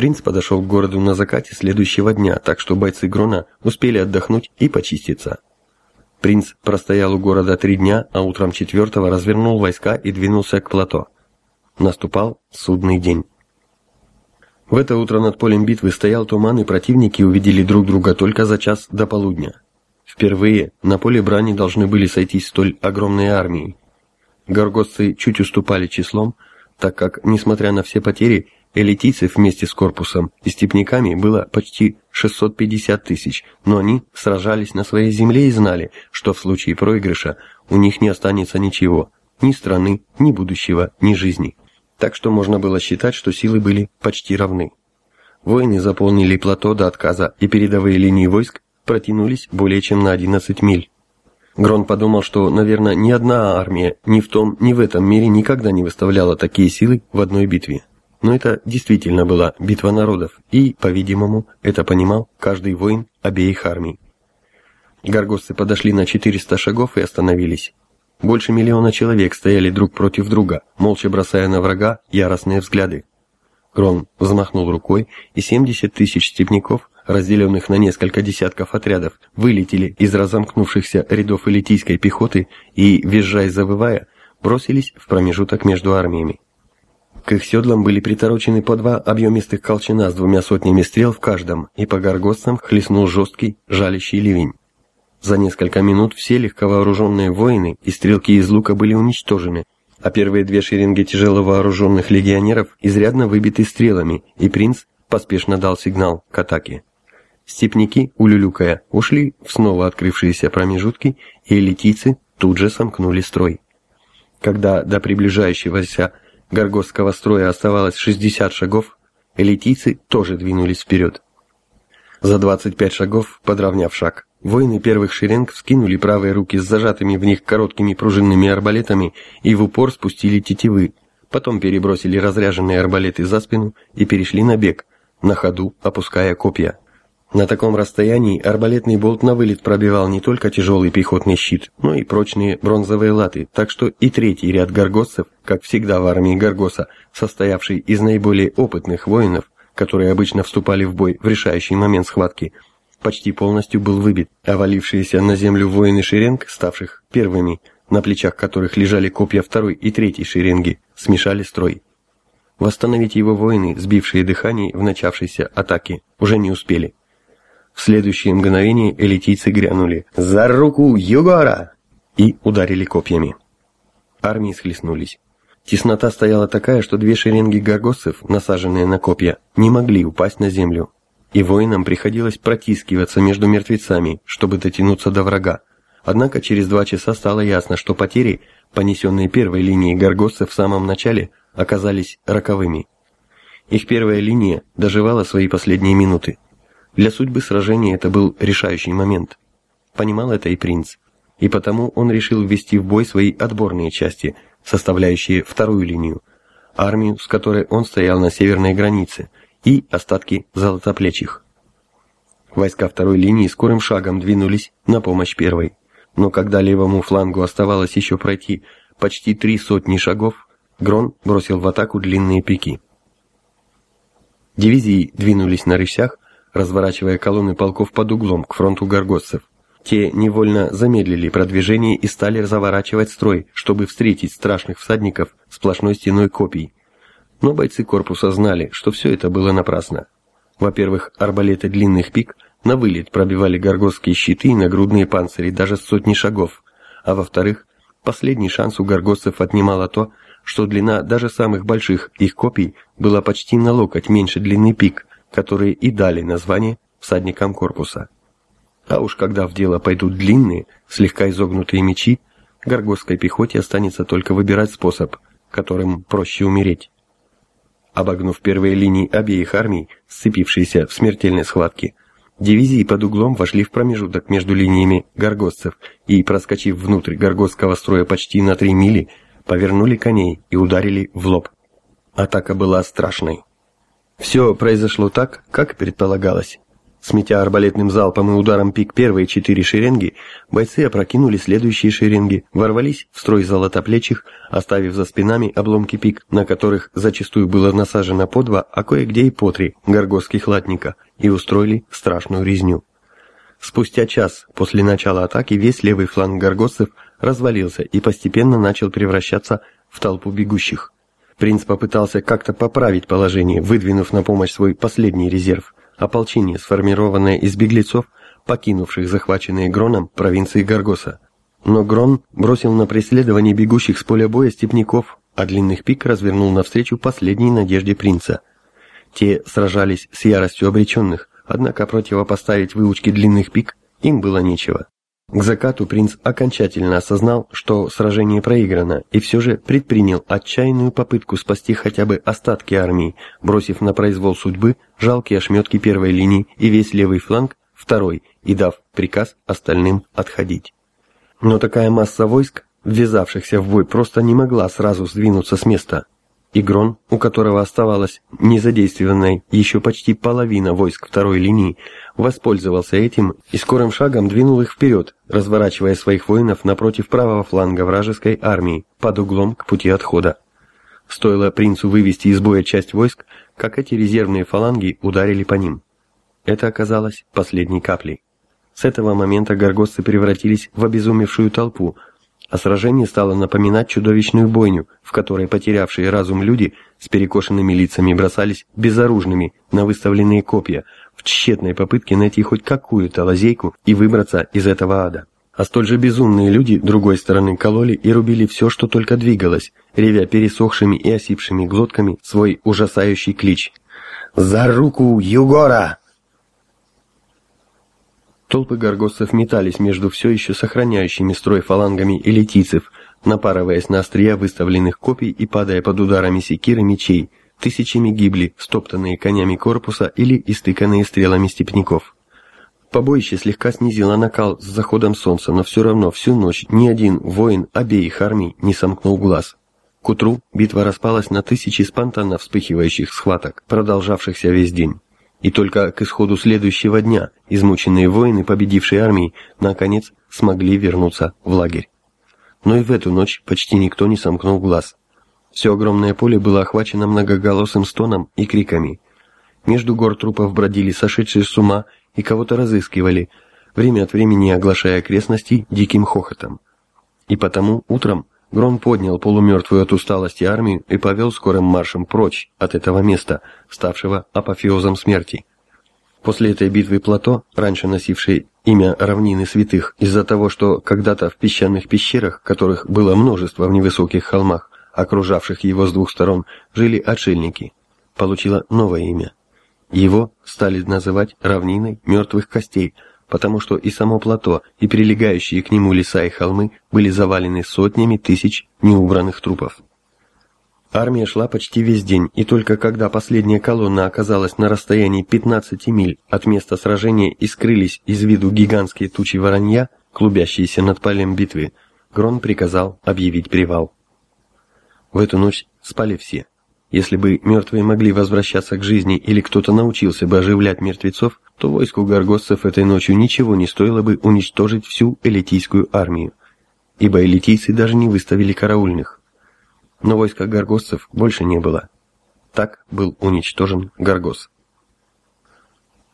Принц подошел к городу на закате следующего дня, так что бойцы Грона успели отдохнуть и почиститься. Принц простоял у города три дня, а утром четвертого развернул войска и двинулся к плато. Наступал судный день. В это утро над полем битвы стоял туман, и противники увидели друг друга только за час до полудня. Впервые на поле брани должны были сойтись столь огромные армии. Горгостцы чуть уступали числом, так как, несмотря на все потери, элитийцев вместе с корпусом и степняками было почти 650 тысяч, но они сражались на своей земле и знали, что в случае проигрыша у них не останется ничего, ни страны, ни будущего, ни жизни. Так что можно было считать, что силы были почти равны. Воины заполнили плато до отказа, и передовые линии войск протянулись более чем на 11 миль. Грон подумал, что, наверное, ни одна армия ни в том, ни в этом мире никогда не выставляла такие силы в одной битве. Но это действительно была битва народов, и, по-видимому, это понимал каждый воин обеих армий. Гаргосцы подошли на 400 шагов и остановились. Больше миллиона человек стояли друг против друга, молча бросая на врага яростные взгляды. Грон взмахнул рукой, и 70 тысяч степняков, разделенных на несколько десятков отрядов, вылетели из разомкнувшихся рядов элитийской пехоты и, визжая и завывая, бросились в промежуток между армиями. Их седлам были приторочены по два объемистых колчана с двумя сотнями стрел в каждом, и по горгостцам хлестнул жесткий, жалящий ливень. За несколько минут все легковооруженные воины и стрелки из лука были уничтожены, а первые две шеренги тяжеловооруженных легионеров изрядно выбиты стрелами, и принц поспешно дал сигнал к атаке. Степники, улюлюкая, ушли в снова открывшиеся промежутки, и элитийцы тут же сомкнули строй. Когда до приближающегося горгостского строя оставалось 60 шагов, элитийцы тоже двинулись вперед. За 25 шагов, подравняв шаг, воины первых шеренг вскинули правые руки с зажатыми в них короткими пружинными арбалетами и в упор спустили тетивы, потом перебросили разряженные арбалеты за спину и перешли на бег, на ходу опуская копья. На таком расстоянии арбалетный болт на вылет пробивал не только тяжелый пехотный щит, но и прочные бронзовые латы, так что и третий ряд горгосцев, как всегда в армии Горгоса, состоявший из наиболее опытных воинов, которые обычно вступали в бой в решающий момент схватки, почти полностью был выбит, а валившиеся на землю воины шеренг, ставших первыми, на плечах которых лежали копья второй и третьей шеренги, смешали строй. Восстановить его воины, сбившие дыхание в начавшейся атаке, уже не успели. В следующее мгновение элитийцы грянули «За руку Югора!» и ударили копьями. Армии схлестнулись. Теснота стояла такая, что две шеренги горгосцев, насаженные на копья, не могли упасть на землю. И воинам приходилось протискиваться между мертвецами, чтобы дотянуться до врага. Однако через два часа стало ясно, что потери, понесенные первой линией горгосцев в самом начале, оказались роковыми. Их первая линия доживала свои последние минуты. Для судьбы сражения это был решающий момент. Понимал это и принц. И потому он решил ввести в бой свои отборные части, составляющие вторую линию, армию, с которой он стоял на северной границе, и остатки золотоплечих. Войска второй линии скорым шагом двинулись на помощь первой. Но когда левому флангу оставалось еще пройти почти три сотни шагов, Грон бросил в атаку длинные пики. Дивизии двинулись на рысях, разворачивая колонны полков под углом к фронту горгостцев. Те невольно замедлили продвижение и стали заворачивать строй, чтобы встретить страшных всадников сплошной стеной копий. Но бойцы корпуса знали, что все это было напрасно. Во-первых, арбалеты длинных пик на вылет пробивали горгостские щиты и нагрудные панцири даже с сотни шагов, а во-вторых, последний шанс у горгостцев отнимало то, что длина даже самых больших их копий была почти на локоть меньше длины пик, которые и дали название всадникам корпуса. А уж когда в дело пойдут длинные, слегка изогнутые мечи, горгостской пехоте останется только выбирать способ, которым проще умереть. Обогнув первые линии обеих армий, сцепившиеся в смертельной схватке, дивизии под углом вошли в промежуток между линиями горгостцев и, проскочив внутрь горгостского строя почти на три мили, повернули коней и ударили в лоб. Атака была страшной. Все произошло так, как предполагалось. Сметя арбалетным залпом и ударом пик первые четыре шеренги, бойцы опрокинули следующие шеренги, ворвались в строй золотоплечих, оставив за спинами обломки пик, на которых зачастую было насажено по два, а кое-где и по три горгосских латника, и устроили страшную резню. Спустя час после начала атаки весь левый фланг горгоссов развалился и постепенно начал превращаться в толпу бегущих. Принц попытался как-то поправить положение, выдвинув на помощь свой последний резерв – ополчение, сформированное из беглецов, покинувших захваченные Гроном провинции Гаргоса. Но Грон бросил на преследование бегущих с поля боя степняков, а длинных пик развернул навстречу последней надежде принца. Те сражались с яростью обреченных, однако противопоставить выучке длинных пик им было нечего. К закату принц окончательно осознал, что сражение проиграно, и все же предпринял отчаянную попытку спасти хотя бы остатки армии, бросив на произвол судьбы жалкие ошметки первой линии и весь левый фланг второй, и дав приказ остальным отходить. Но такая масса войск, ввязавшихся в бой, просто не могла сразу сдвинуться с места. Игрон, у которого оставалась незадействованной еще почти половина войск второй линии, воспользовался этим и скорым шагом двинул их вперед, разворачивая своих воинов напротив правого фланга вражеской армии, под углом к пути отхода. Стоило принцу вывести из боя часть войск, как эти резервные фаланги ударили по ним. Это оказалось последней каплей. С этого момента горгосцы превратились в обезумевшую толпу, а сражение стало напоминать чудовищную бойню, в которой потерявшие разум люди с перекошенными лицами бросались безоружными на выставленные копья в тщетной попытке найти хоть какую-то лазейку и выбраться из этого ада. А столь же безумные люди другой стороны кололи и рубили все, что только двигалось, ревя пересохшими и осипшими глотками свой ужасающий клич «За руку Югора!» Толпы горгоссов метались между все еще сохраняющими строй фалангами элитийцев, напарываясь на острия выставленных копий и падая под ударами секиры мечей, тысячами гибли, стоптанные конями корпуса или истыканные стрелами степняков. Побоище слегка снизило накал с заходом солнца, но все равно всю ночь ни один воин обеих армий не сомкнул глаз. К утру битва распалась на тысячи спонтанно вспыхивающих схваток, продолжавшихся весь день. И только к исходу следующего дня измученные воины победившей армии наконец смогли вернуться в лагерь. Но и в эту ночь почти никто не сомкнул глаз. Все огромное поле было охвачено многоголосым стоном и криками. Между гор трупов бродили сошедшие с ума и кого-то разыскивали, время от времени оглашая окрестности диким хохотом. И потому утром Грон поднял полумертвую от усталости армию и повел скорым маршем прочь от этого места, ставшего апофеозом смерти. После этой битвы плато, раньше носившей имя равнины святых, из-за того, что когда-то в песчаных пещерах, которых было множество в невысоких холмах, окружавших его с двух сторон, жили отшельники, получило новое имя. Его стали называть равниной мертвых костей – потому что и само плато, и прилегающие к нему леса и холмы были завалены сотнями тысяч неубранных трупов. Армия шла почти весь день, и только когда последняя колонна оказалась на расстоянии 15 миль от места сражения и скрылись из виду гигантские тучи воронья, клубящиеся над полем битвы, Грон приказал объявить привал. В эту ночь спали все. Если бы мертвые могли возвращаться к жизни или кто-то научился бы оживлять мертвецов, то войску горгоссов этой ночью ничего не стоило бы уничтожить всю элитийскую армию, ибо элитийцы даже не выставили караульных. Но войска горгоссов больше не было. Так был уничтожен Горгос.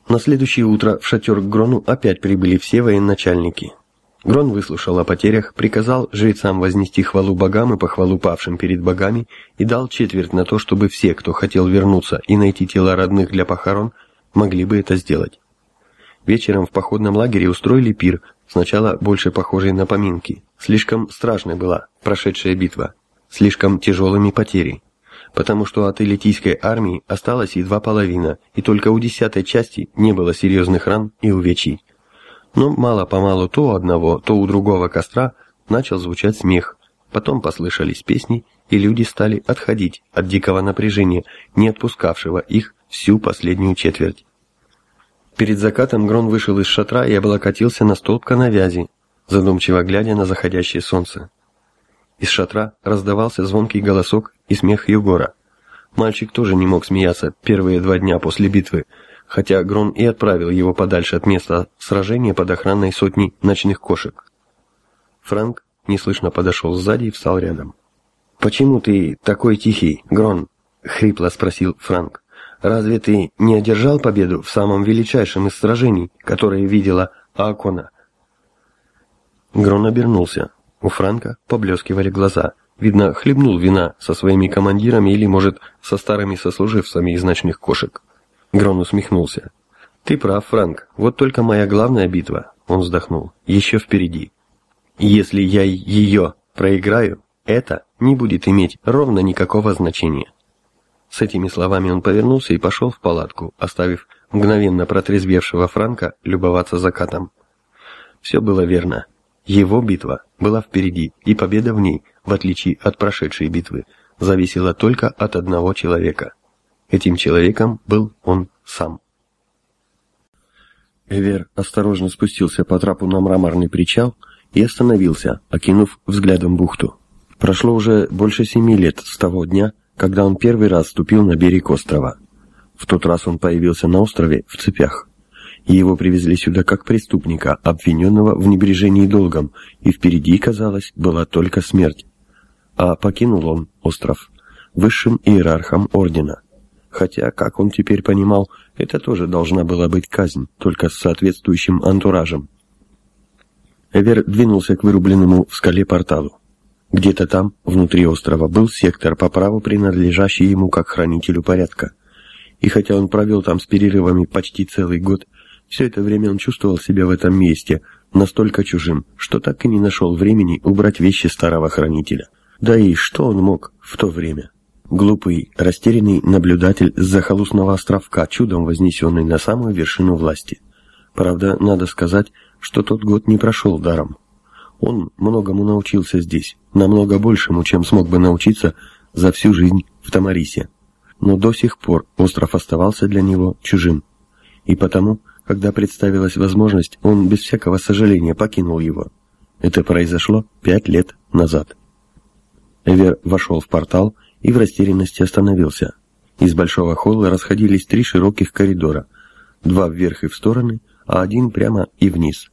На следующее утро в шатер к Грону опять прибыли все военачальники – Грон выслушал о потерях, приказал жрецам вознести хвалу богам и похвалу павшим перед богами и дал четверть на то, чтобы все, кто хотел вернуться и найти тела родных для похорон, могли бы это сделать. Вечером в походном лагере устроили пир, сначала больше похожий на поминки. Слишком страшной была прошедшая битва, слишком тяжелыми потери, потому что от элитийской армии осталась едва половина, и только у десятой части не было серьезных ран и увечий. Но мало-помалу то у одного, то у другого костра начал звучать смех. Потом послышались песни, и люди стали отходить от дикого напряжения, не отпускавшего их всю последнюю четверть. Перед закатом Грон вышел из шатра и облокотился на столб канавязи, задумчиво глядя на заходящее солнце. Из шатра раздавался звонкий голосок и смех Югора. Мальчик тоже не мог смеяться первые два дня после битвы, хотя Грон и отправил его подальше от места сражения под охраной сотни ночных кошек. Франк неслышно подошел сзади и встал рядом. «Почему ты такой тихий, Грон?» — хрипло спросил Франк. «Разве ты не одержал победу в самом величайшем из сражений, которое видела Аакона?» Грон обернулся. У Франка поблескивали глаза. Видно, хлебнул вина со своими командирами или, может, со старыми сослуживцами из ночных кошек. Грон усмехнулся. «Ты прав, Франк. Вот только моя главная битва», — он вздохнул, — «еще впереди. Если я ее проиграю, это не будет иметь ровно никакого значения». С этими словами он повернулся и пошел в палатку, оставив мгновенно протрезвевшего Франка любоваться закатом. Все было верно. Его битва была впереди, и победа в ней, в отличие от прошедшей битвы, зависела только от одного человека. Этим человеком был он сам. Эвер осторожно спустился по трапу на мраморный причал и остановился, окинув взглядом бухту. Прошло уже больше семи лет с того дня, когда он первый раз ступил на берег острова. В тот раз он появился на острове в цепях и его привезли сюда как преступника, обвиненного в небрежении долгом, и впереди, казалось, была только смерть. А покинул он остров высшим иерархом ордена. Хотя, как он теперь понимал, это тоже должна была быть казнь, только с соответствующим антуражем. Эвер двинулся к вырубленному в скале порталу. Где-то там, внутри острова, был сектор, по праву принадлежащий ему как хранителю порядка. И хотя он провел там с перерывами почти целый год, все это время он чувствовал себя в этом месте, настолько чужим, что так и не нашел времени убрать вещи старого хранителя. Да и что он мог в то время? Глупый, растерянный наблюдатель с захолустного островка, чудом вознесенный на самую вершину власти. Правда, надо сказать, что тот год не прошел даром. Он многому научился здесь, намного большему, чем смог бы научиться за всю жизнь в Тамарисе. Но до сих пор остров оставался для него чужим. И потому когда представилась возможность, он без всякого сожаления покинул его. Это произошло пять лет назад. Эвер вошел в портал и в растерянности остановился. Из большого холла расходились три широких коридора, два вверх и в стороны, а один прямо и вниз.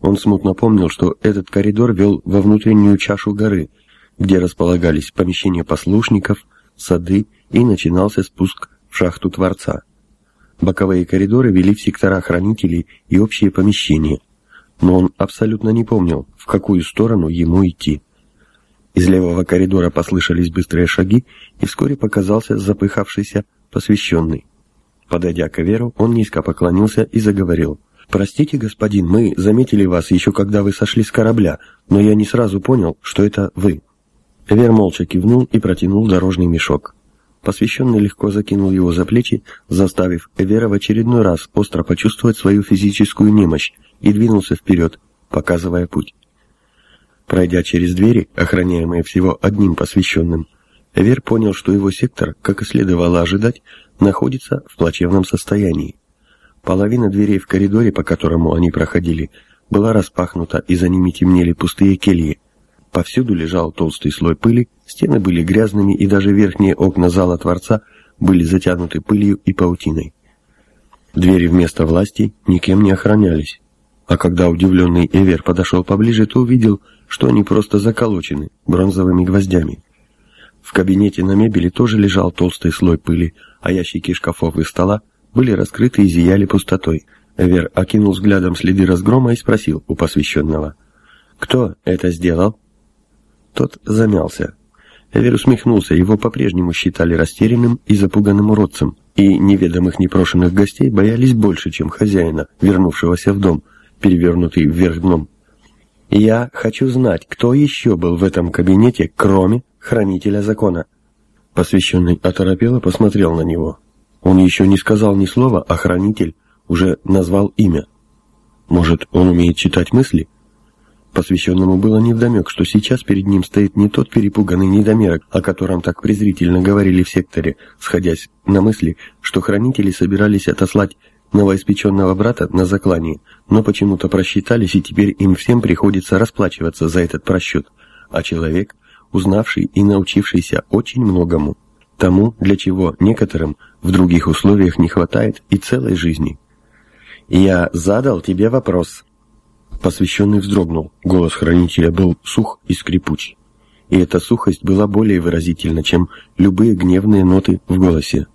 Он смутно помнил, что этот коридор вел во внутреннюю чашу горы, где располагались помещения послушников, сады и начинался спуск в шахту Творца. Боковые коридоры вели в сектора хранителей и общие помещения. Но он абсолютно не помнил, в какую сторону ему идти. Из левого коридора послышались быстрые шаги, и вскоре показался запыхавшийся посвященный. Подойдя к Веру, он низко поклонился и заговорил. «Простите, господин, мы заметили вас еще когда вы сошли с корабля, но я не сразу понял, что это вы». Вер молча кивнул и протянул дорожный мешок. Посвященный легко закинул его за плечи, заставив Эвера в очередной раз остро почувствовать свою физическую немощь и двинулся вперед, показывая путь. Пройдя через двери, охраняемые всего одним посвященным, Эвер понял, что его сектор, как и следовало ожидать, находится в плачевном состоянии. Половина дверей в коридоре, по которому они проходили, была распахнута, и за ними темнели пустые кельи, Повсюду лежал толстый слой пыли, стены были грязными, и даже верхние окна зала Творца были затянуты пылью и паутиной. Двери вместо власти никем не охранялись. А когда удивленный Эвер подошел поближе, то увидел, что они просто заколочены бронзовыми гвоздями. В кабинете на мебели тоже лежал толстый слой пыли, а ящики шкафов и стола были раскрыты и зияли пустотой. Эвер окинул взглядом следы разгрома и спросил у посвященного. «Кто это сделал?» Тот замялся. Эвер усмехнулся, его по-прежнему считали растерянным и запуганным уродцем, и неведомых непрошенных гостей боялись больше, чем хозяина, вернувшегося в дом, перевернутый вверх дном. «Я хочу знать, кто еще был в этом кабинете, кроме хранителя закона?» Посвященный оторопело посмотрел на него. Он еще не сказал ни слова, а хранитель уже назвал имя. «Может, он умеет читать мысли?» Посвященному было невдомек, что сейчас перед ним стоит не тот перепуганный недомерок, о котором так презрительно говорили в секторе, сходясь на мысли, что хранители собирались отослать новоиспеченного брата на заклание, но почему-то просчитались, и теперь им всем приходится расплачиваться за этот просчет, а человек, узнавший и научившийся очень многому, тому, для чего некоторым в других условиях не хватает и целой жизни. «Я задал тебе вопрос». Посвященный вздрогнул, голос хранителя был сух и скрипуч. И эта сухость была более выразительна, чем любые гневные ноты в голосе.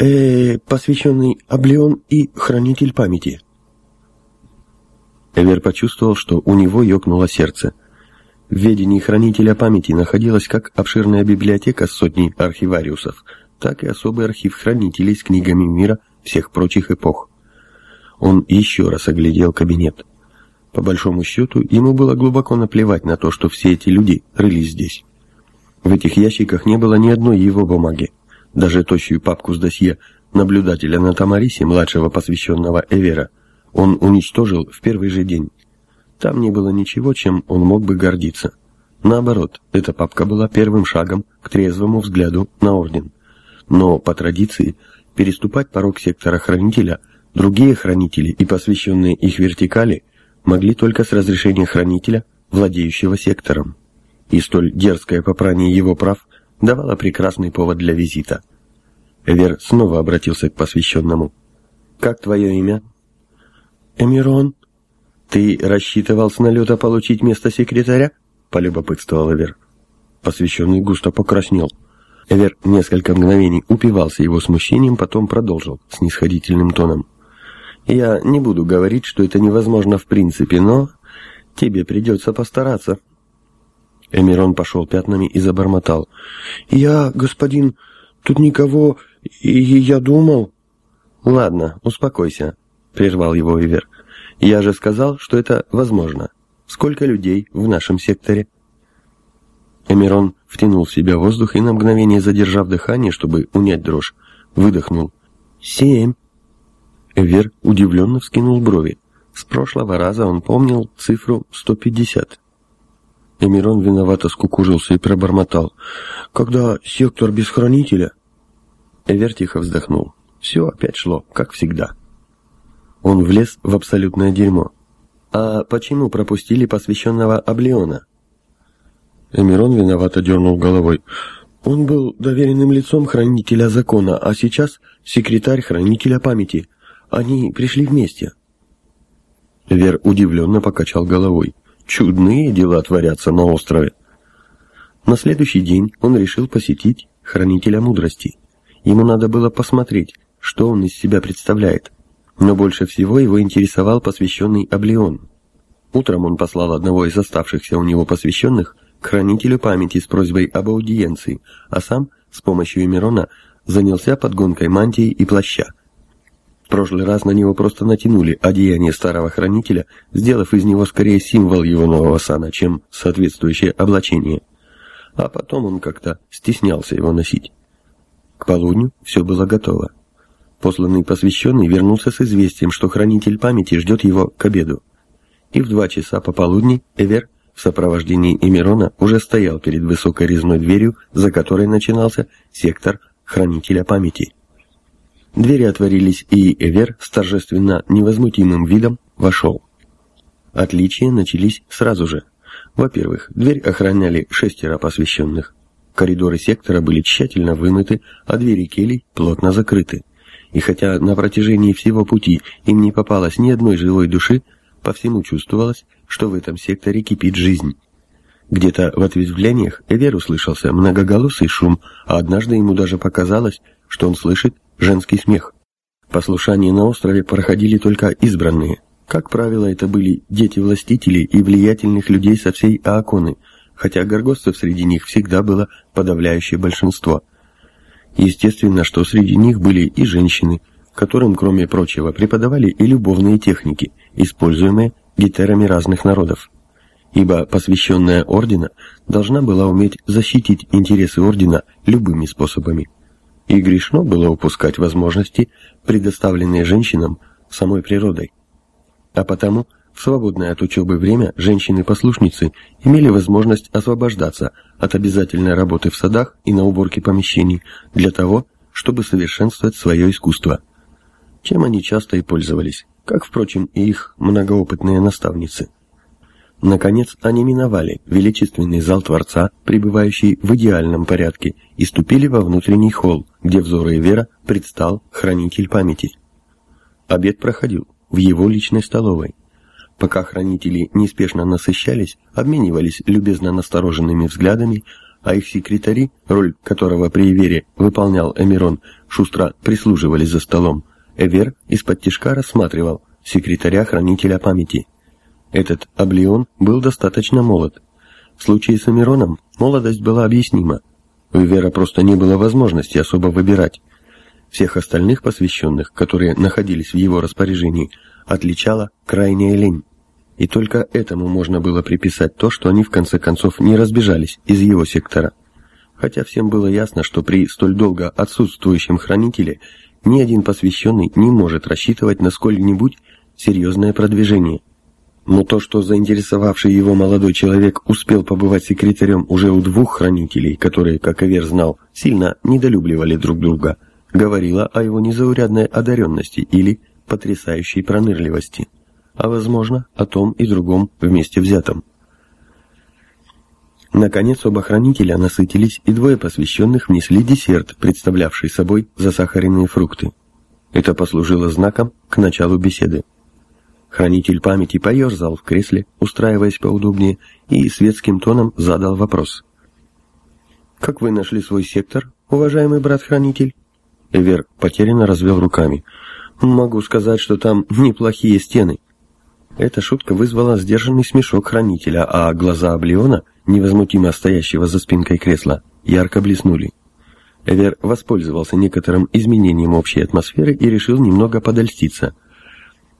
Э посвященный Облеон и Хранитель памяти». Эвер почувствовал, что у него ёкнуло сердце. В ведении хранителя памяти находилась как обширная библиотека с сотней архивариусов, так и особый архив хранителей с книгами мира всех прочих эпох. Он еще раз оглядел кабинет. По большому счету, ему было глубоко наплевать на то, что все эти люди рылись здесь. В этих ящиках не было ни одной его бумаги. Даже тощую папку с досье наблюдателя на Тамарисе, младшего посвященного Эвера, он уничтожил в первый же день. Там не было ничего, чем он мог бы гордиться. Наоборот, эта папка была первым шагом к трезвому взгляду на Орден. Но, по традиции, переступать порог сектора Хранителя другие Хранители и посвященные их вертикали могли только с разрешения Хранителя, владеющего сектором. И столь дерзкое попрание его прав давало прекрасный повод для визита. Эвер снова обратился к посвященному. «Как твое имя?» «Эмирон». «Ты рассчитывал с налета получить место секретаря?» — полюбопытствовал Эвер. Посвященный густо покраснел. Эвер несколько мгновений упивался его смущением, потом продолжил с нисходительным тоном. «Я не буду говорить, что это невозможно в принципе, но тебе придется постараться». Эмирон пошел пятнами и забормотал. «Я, господин, тут никого, и я думал...» «Ладно, успокойся», — прервал его Эвер. «Я же сказал, что это возможно. Сколько людей в нашем секторе?» Эмирон втянул в себя воздух и на мгновение, задержав дыхание, чтобы унять дрожь, выдохнул. «Семь». Эвер удивленно вскинул брови. С прошлого раза он помнил цифру 150. Эмирон виновато скукужился и пробормотал. «Когда сектор без хранителя?» Эвер тихо вздохнул. Все опять шло, как всегда. Он влез в абсолютное дерьмо. «А почему пропустили посвященного Облеона?» Эмирон виновато дернул головой. «Он был доверенным лицом хранителя закона, а сейчас секретарь хранителя памяти. Они пришли вместе». Вер удивленно покачал головой. Чудные дела творятся на острове. На следующий день он решил посетить хранителя мудрости. Ему надо было посмотреть, что он из себя представляет. Но больше всего его интересовал посвященный Облеон. Утром он послал одного из оставшихся у него посвященных к хранителю памяти с просьбой об аудиенции, а сам с помощью Эмирона занялся подгонкой мантии и плаща. Прошлый раз на него просто натянули одеяние старого хранителя, сделав из него скорее символ его нового сана, чем соответствующее облачение. А потом он как-то стеснялся его носить. К полудню все было готово. Посланный посвященный вернулся с известием, что хранитель памяти ждет его к обеду. И в два часа пополудни Эвер в сопровождении Эмирона уже стоял перед высокой резной дверью, за которой начинался сектор хранителя памяти. Двери отворились, и Эвер с торжественно невозмутимым видом вошел. Отличия начались сразу же. Во-первых, дверь охраняли шестеро посвященных. Коридоры сектора были тщательно вымыты, а двери келей плотно закрыты. И хотя на протяжении всего пути им не попалось ни одной живой души, по всему чувствовалось, что в этом секторе кипит жизнь. Где-то в ответвлениях Эвер услышался многоголосый шум, а однажды ему даже показалось, что он слышит женский смех. Послушания на острове проходили только избранные. Как правило, это были дети властителей и влиятельных людей со всей Ааконы, хотя горгостцев среди них всегда было подавляющее большинство. Естественно, что среди них были и женщины, которым, кроме прочего, преподавали и любовные техники, используемые гетерами разных народов. Ибо посвященная ордена должна была уметь защитить интересы ордена любыми способами. И грешно было упускать возможности, предоставленные женщинам самой природой. А потому в свободное от учебы время женщины-послушницы имели возможность освобождаться от обязательной работы в садах и на уборке помещений для того, чтобы совершенствовать свое искусство. Чем они часто и пользовались, как, впрочем, и их многоопытные наставницы. Наконец они миновали величественный зал Творца, пребывающий в идеальном порядке, и ступили во внутренний холл, где взоры Вера предстал хранитель памяти. Обед проходил в его личной столовой. Пока хранители неспешно насыщались, обменивались любезно настороженными взглядами, а их секретари, роль которого при Эвере выполнял Эмирон, шустро прислуживались за столом, Эвер из-под тишка рассматривал секретаря-хранителя памяти. Этот Аблион был достаточно молод. В случае с Амироном молодость была объяснима. У Вера просто не было возможности особо выбирать. Всех остальных посвященных, которые находились в его распоряжении, отличала крайняя лень. И только этому можно было приписать то, что они в конце концов не разбежались из его сектора. Хотя всем было ясно, что при столь долго отсутствующем хранителе ни один посвященный не может рассчитывать на сколь-нибудь серьезное продвижение. Но то, что заинтересовавший его молодой человек успел побывать секретарем уже у двух хранителей, которые, как Эвер знал, сильно недолюбливали друг друга, говорило о его незаурядной одаренности или потрясающей пронырливости, а, возможно, о том и другом вместе взятом. Наконец оба хранителя насытились, и двое посвященных внесли десерт, представлявший собой засахаренные фрукты. Это послужило знаком к началу беседы. Хранитель памяти поерзал в кресле, устраиваясь поудобнее, и светским тоном задал вопрос. «Как вы нашли свой сектор, уважаемый брат-хранитель?» Эвер потерянно развел руками. «Могу сказать, что там неплохие стены». Эта шутка вызвала сдержанный смешок хранителя, а глаза Облеона, невозмутимо стоящего за спинкой кресла, ярко блеснули. Эвер воспользовался некоторым изменением общей атмосферы и решил немного подольститься –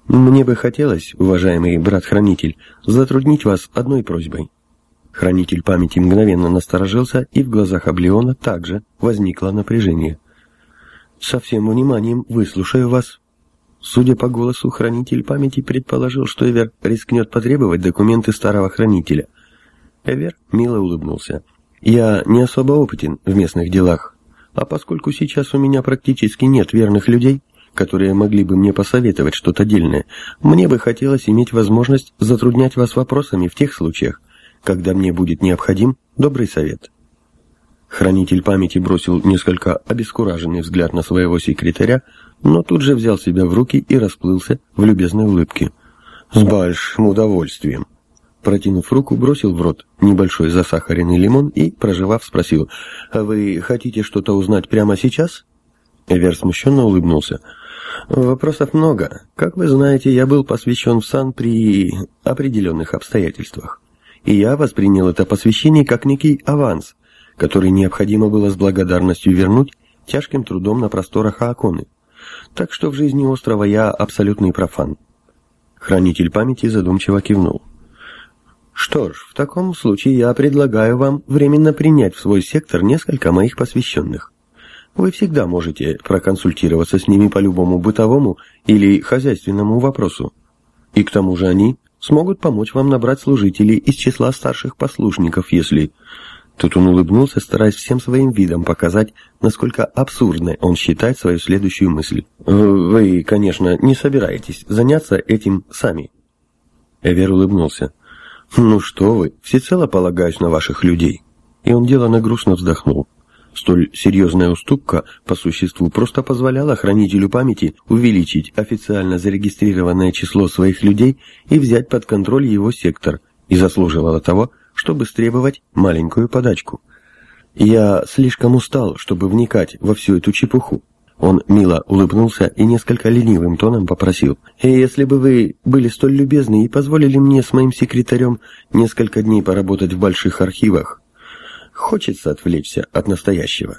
мне бы хотелось, уважаемый брат-хранитель, затруднить вас одной просьбой. Хранитель памяти мгновенно насторожился, и в глазах Облеона также возникло напряжение. «Со всем вниманием выслушаю вас». Судя по голосу, хранитель памяти предположил, что Эвер рискнет потребовать документы старого хранителя. Эвер мило улыбнулся. «Я не особо опытен в местных делах, а поскольку сейчас у меня практически нет верных людей, которые могли бы мне посоветовать что-то дельное, мне бы хотелось иметь возможность затруднять вас вопросами в тех случаях, когда мне будет необходим добрый совет. Хранитель памяти бросил несколько обескураженный взгляд на своего секретаря, но тут же взял себя в руки и расплылся в любезной улыбке. «С большим удовольствием!» Протянув руку, бросил в рот небольшой засахаренный лимон и, проживав, спросил, «А вы хотите что-то узнать прямо сейчас?» Эвер смущенно улыбнулся. Вопросов много. Как вы знаете, я был посвящен в сан при определенных обстоятельствах. И я воспринял это посвящение как некий аванс, который необходимо было с благодарностью вернуть тяжким трудом на просторах Ааконы. Так что в жизни острова я абсолютный профан. Хранитель памяти задумчиво кивнул. Что ж, в таком случае я предлагаю вам временно принять в свой сектор несколько моих посвященных. Вы всегда можете проконсультироваться с ними по любому бытовому или хозяйственному вопросу. И к тому же они смогут помочь вам набрать служителей из числа старших послушников, если... Тут он улыбнулся, стараясь всем своим видом показать, насколько абсурдной он считает свою следующую мысль. «Э, «Вы, конечно, не собираетесь заняться этим сами». Эвер улыбнулся. «Ну что вы, всецело полагаюсь на ваших людей». И он деланно грустно вздохнул. Столь серьезная уступка, по существу, просто позволяла хранителю памяти увеличить официально зарегистрированное число своих людей и взять под контроль его сектор, и заслуживала того, чтобы стребовать маленькую подачку. Я слишком устал, чтобы вникать во всю эту чепуху. Он мило улыбнулся и несколько ленивым тоном попросил. «И если бы вы были столь любезны и позволили мне с моим секретарем несколько дней поработать в больших архивах, Хочется отвлечься от настоящего.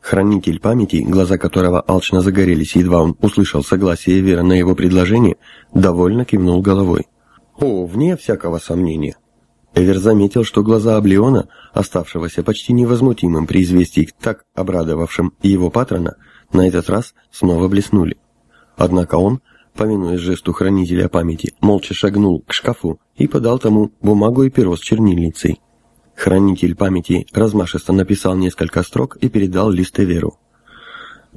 Хранитель памяти, глаза которого алчно загорелись, едва он услышал согласие Вера на его предложение, довольно кивнул головой. «О, вне всякого сомнения». Эвер заметил, что глаза Облеона, оставшегося почти невозмутимым при известии так обрадовавшим его патрона, на этот раз снова блеснули. Однако он, повинуясь жесту хранителя памяти, молча шагнул к шкафу и подал тому бумагу и перо с чернильницей. Хранитель памяти размашисто написал несколько строк и передал лист Эверу.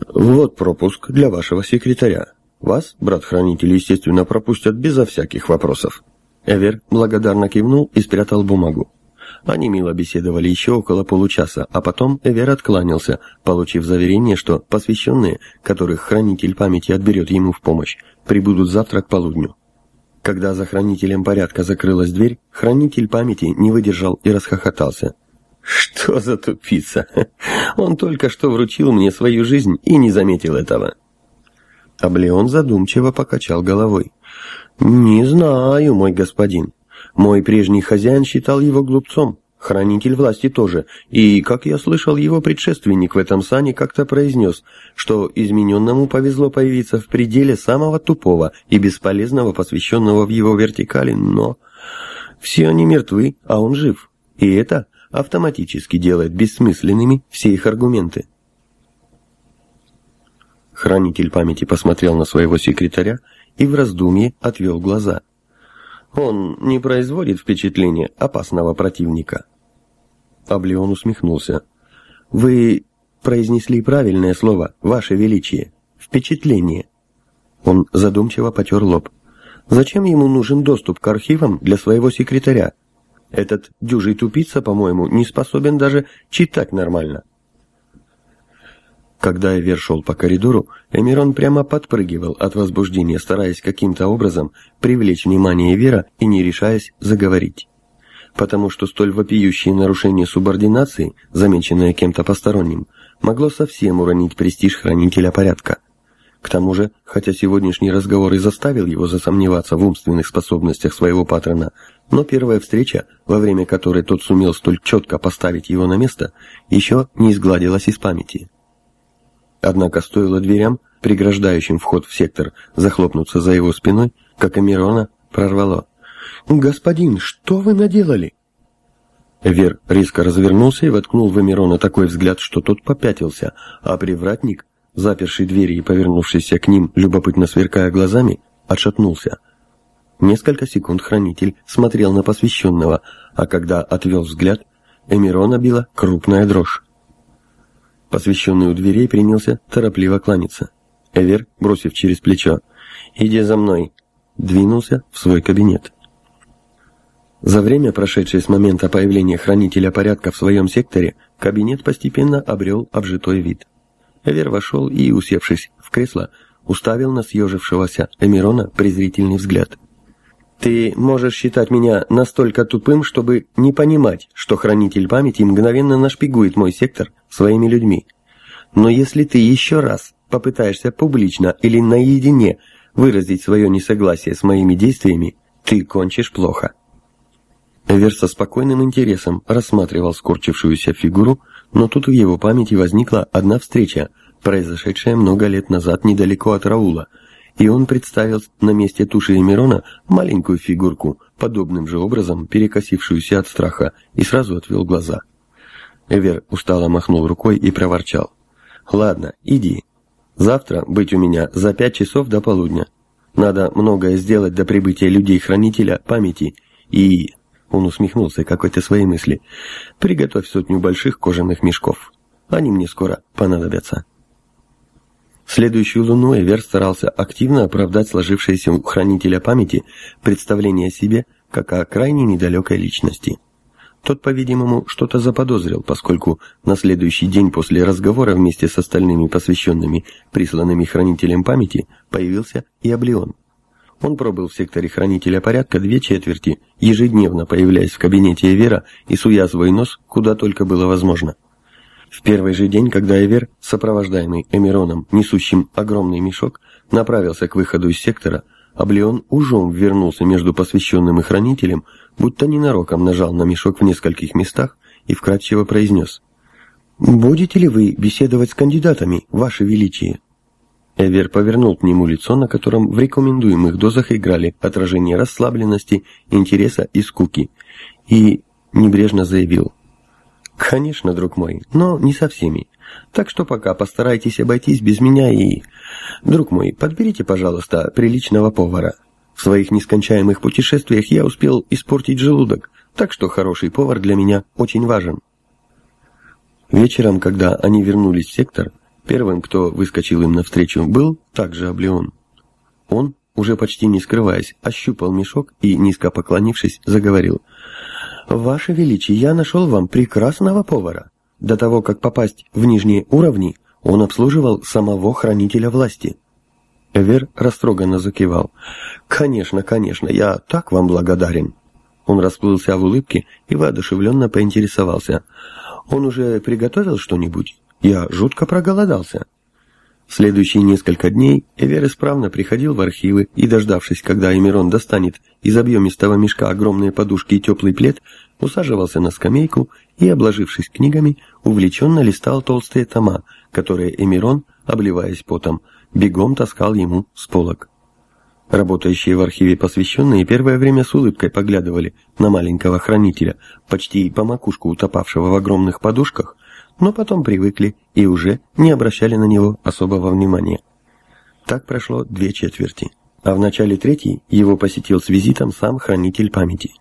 «Вот пропуск для вашего секретаря. Вас, брат-хранитель, естественно, пропустят безо всяких вопросов». Эвер благодарно кивнул и спрятал бумагу. Они мило беседовали еще около получаса, а потом Эвер откланялся, получив заверение, что посвященные, которых хранитель памяти отберет ему в помощь, прибудут завтра к полудню. Когда за хранителем порядка закрылась дверь, хранитель памяти не выдержал и расхохотался. «Что за тупица? Он только что вручил мне свою жизнь и не заметил этого». Аблеон задумчиво покачал головой. «Не знаю, мой господин. Мой прежний хозяин считал его глупцом, хранитель власти тоже, и, как я слышал, его предшественник в этом сане как-то произнес, что измененному повезло появиться в пределе самого тупого и бесполезного, посвященного в его вертикали, но... Все они мертвы, а он жив, и это автоматически делает бессмысленными все их аргументы. Хранитель памяти посмотрел на своего секретаря и в раздумье отвел глаза. Он не производит впечатления опасного противника. Аблеон усмехнулся. «Вы произнесли правильное слово, Ваше Величие. Впечатление». Он задумчиво потер лоб. «Зачем ему нужен доступ к архивам для своего секретаря? Этот дюжий тупица, по-моему, не способен даже читать нормально». Когда Эвер шел по коридору, Эмирон прямо подпрыгивал от возбуждения, стараясь каким-то образом привлечь внимание Эвера и не решаясь заговорить. Потому что столь вопиющее нарушение субординации, замеченное кем-то посторонним, могло совсем уронить престиж хранителя порядка. К тому же, хотя сегодняшний разговор и заставил его засомневаться в умственных способностях своего патрона, но первая встреча, во время которой тот сумел столь четко поставить его на место, еще не изгладилась из памяти. Однако стоило дверям, преграждающим вход в сектор, захлопнуться за его спиной, как Амирона прорвало. «Господин, что вы наделали?» Вер резко развернулся и воткнул в Эмирона такой взгляд, что тот попятился, а привратник, заперший двери и повернувшийся к ним, любопытно сверкая глазами, отшатнулся. Несколько секунд хранитель смотрел на посвященного, а когда отвел взгляд, Эмирона била крупная дрожь посвященный у дверей, принялся торопливо кланяться. Эвер, бросив через плечо «Иди за мной», двинулся в свой кабинет. За время, прошедшее с момента появления хранителя порядка в своем секторе, кабинет постепенно обрел обжитой вид. Эвер вошел и, усевшись в кресло, уставил на съежившегося Эмирона презрительный взгляд. «Ты можешь считать меня настолько тупым, чтобы не понимать, что хранитель памяти мгновенно нашпигует мой сектор своими людьми. Но если ты еще раз попытаешься публично или наедине выразить свое несогласие с моими действиями, ты кончишь плохо. Эвер со спокойным интересом рассматривал скорчившуюся фигуру, но тут в его памяти возникла одна встреча, произошедшая много лет назад недалеко от Раула, и он представил на месте туши Эмирона маленькую фигурку, подобным же образом перекосившуюся от страха, и сразу отвел глаза. Эвер устало махнул рукой и проворчал. «Ладно, иди. Завтра быть у меня за пять часов до полудня. Надо многое сделать до прибытия людей-хранителя памяти и...» Он усмехнулся какой-то своей мысли. «Приготовь сотню больших кожаных мешков. Они мне скоро понадобятся». Следующую луну Эвер старался активно оправдать сложившееся у хранителя памяти представление о себе как о крайне недалекой личности. Тот, по-видимому, что-то заподозрил, поскольку на следующий день после разговора вместе с остальными посвященными, присланными хранителем памяти, появился и Облеон. Он пробыл в секторе хранителя порядка две четверти, ежедневно появляясь в кабинете Эвера и суя свой нос куда только было возможно. В первый же день, когда Эвер, сопровождаемый Эмироном, несущим огромный мешок, направился к выходу из сектора, Облеон ужом вернулся между посвященным и хранителем, будто ненароком нажал на мешок в нескольких местах и вкратчиво произнес «Будете ли вы беседовать с кандидатами, Ваше Величие?» Эвер повернул к нему лицо, на котором в рекомендуемых дозах играли отражение расслабленности, интереса и скуки, и небрежно заявил «Конечно, друг мой, но не со всеми. Так что пока постарайтесь обойтись без меня и... Друг мой, подберите, пожалуйста, приличного повара. В своих нескончаемых путешествиях я успел испортить желудок, так что хороший повар для меня очень важен. Вечером, когда они вернулись в сектор, первым, кто выскочил им навстречу, был также Облеон. Он, уже почти не скрываясь, ощупал мешок и, низко поклонившись, заговорил. «Ваше Величие, я нашел вам прекрасного повара. До того, как попасть в нижние уровни, он обслуживал самого хранителя власти». Эвер растроганно закивал. «Конечно, конечно, я так вам благодарен». Он расплылся в улыбке и воодушевленно поинтересовался. «Он уже приготовил что-нибудь? Я жутко проголодался». В следующие несколько дней Эвер исправно приходил в архивы и, дождавшись, когда Эмирон достанет из объемистого мешка огромные подушки и теплый плед, усаживался на скамейку и, обложившись книгами, увлеченно листал толстые тома, которые Эмирон, обливаясь потом, бегом таскал ему с полок. Работающие в архиве посвященные первое время с улыбкой поглядывали на маленького хранителя, почти по макушку утопавшего в огромных подушках, но потом привыкли и уже не обращали на него особого внимания. Так прошло две четверти, а в начале третьей его посетил с визитом сам хранитель памяти.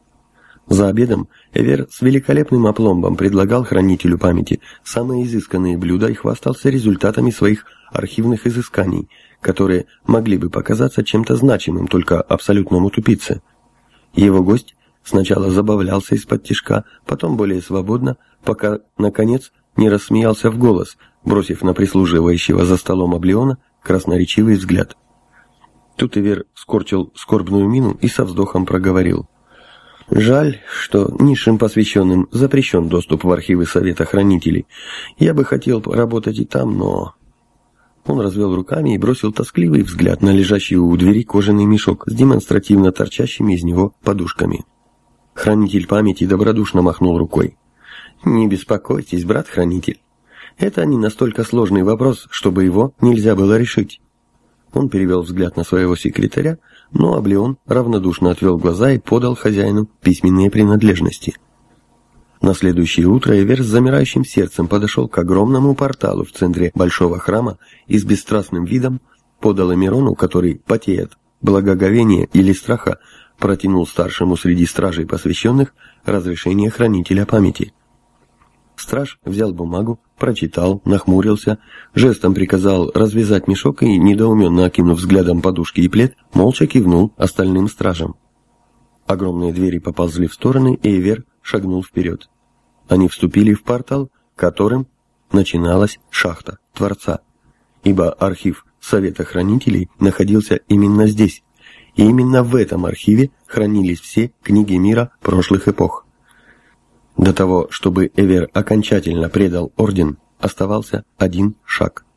За обедом Эвер с великолепным опломбом предлагал хранителю памяти самые изысканные блюда и хвастался результатами своих архивных изысканий, которые могли бы показаться чем-то значимым только абсолютному тупице. Его гость сначала забавлялся из-под тишка, потом более свободно, пока, наконец, не рассмеялся в голос, бросив на прислуживающего за столом Облеона красноречивый взгляд. Тут Ивер скорчил скорбную мину и со вздохом проговорил. «Жаль, что низшим посвященным запрещен доступ в архивы Совета Хранителей. Я бы хотел работать и там, но он развел руками и бросил тоскливый взгляд на лежащий у двери кожаный мешок с демонстративно торчащими из него подушками. Хранитель памяти добродушно махнул рукой. «Не беспокойтесь, брат-хранитель. Это не настолько сложный вопрос, чтобы его нельзя было решить». Он перевел взгляд на своего секретаря, но Аблеон равнодушно отвел глаза и подал хозяину письменные принадлежности – на следующее утро Эвер с замирающим сердцем подошел к огромному порталу в центре большого храма и с бесстрастным видом подал Эмирону, который потеет, благоговения или страха, протянул старшему среди стражей посвященных разрешение хранителя памяти. Страж взял бумагу, прочитал, нахмурился, жестом приказал развязать мешок и, недоуменно окинув взглядом подушки и плед, молча кивнул остальным стражам. Огромные двери поползли в стороны, и Эвер шагнул вперед. Они вступили в портал, которым начиналась шахта Творца, ибо архив Совета Хранителей находился именно здесь, и именно в этом архиве хранились все книги мира прошлых эпох. До того, чтобы Эвер окончательно предал Орден, оставался один шаг –